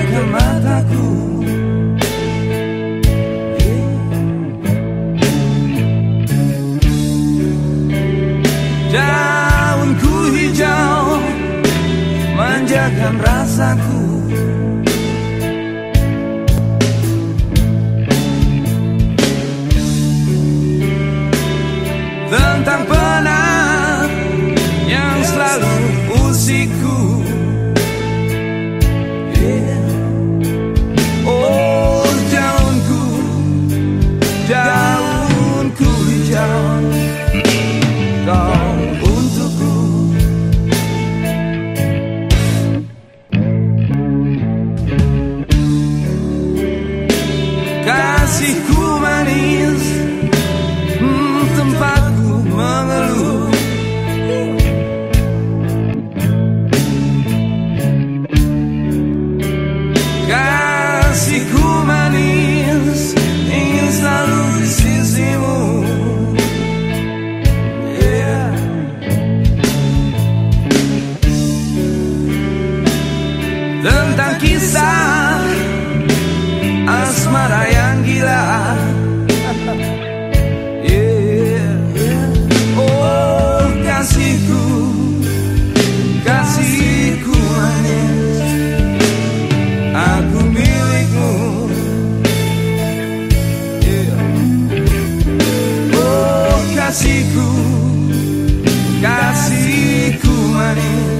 air mataku. Daunku hijau Manjakan rasaku. Hijau Kau untukku Kasihku Tentang kisah asmara yang gila Yeah. Oh kasihku Kasihku manis Aku milikmu Yeah. Oh kasihku Kasihku manis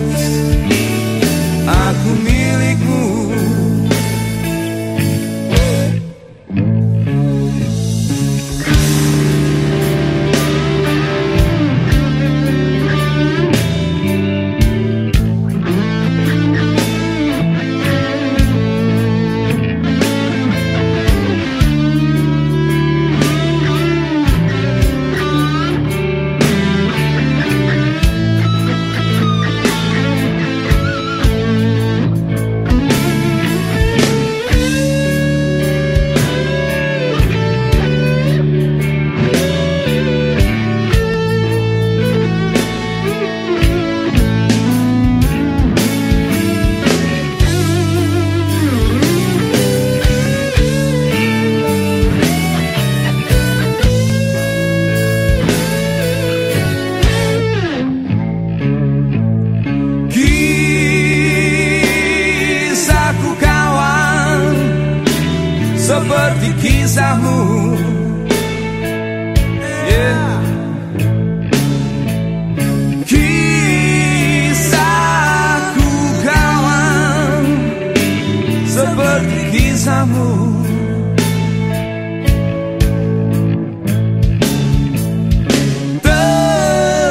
kisahmu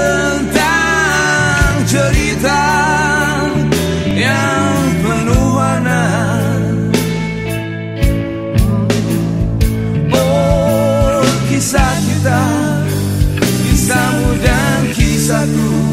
Tentang cerita yang penuh warna. Oh kisah kita Kisahmu dan kisahku